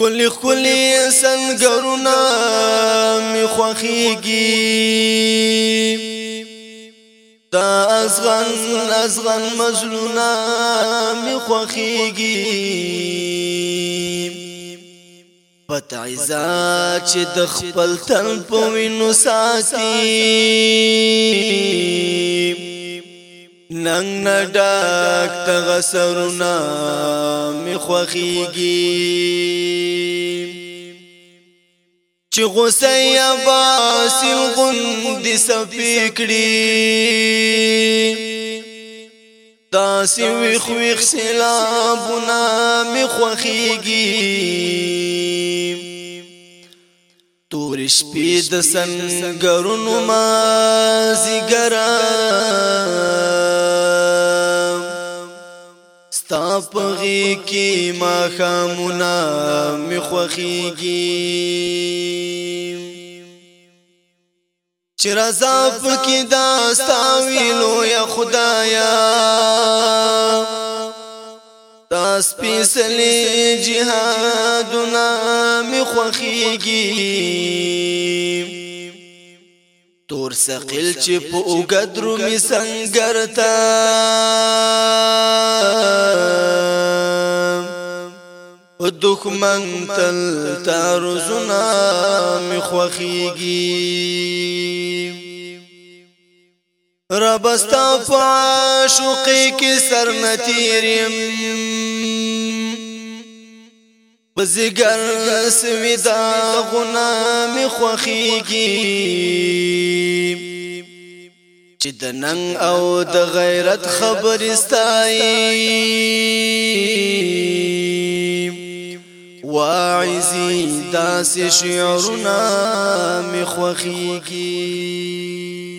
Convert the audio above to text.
خلی خلی سنگرونا می خوخیگی دا ازغن ازغن مزلونا می خوخیگی پتعزا چې د خپل تن په وینو ساتي ننګ نه ډاک تغ سرنا می خوخیږي چې غوسه عباس غند سپیکړي داسې ویخ ویخ سلابونه می خوخیږي تور شپې د سنگرونو ما زیګران ستا پغی کی ما خامونا می خوخیگی چرا زاپ کی داستا ویلو یا خدایا تاس پیسلی جهادونا می خوخیگی تور سقیل چې په اوګدرو می سنگر تا دخمن تل تارزنا مخوخیگی ربستا فعاشقی کی سر نتیریم بزگر سوی دا غنام خوخیگی چې د نن او د غیرت خبر استای واعزي داس شعرنا مخوخيكي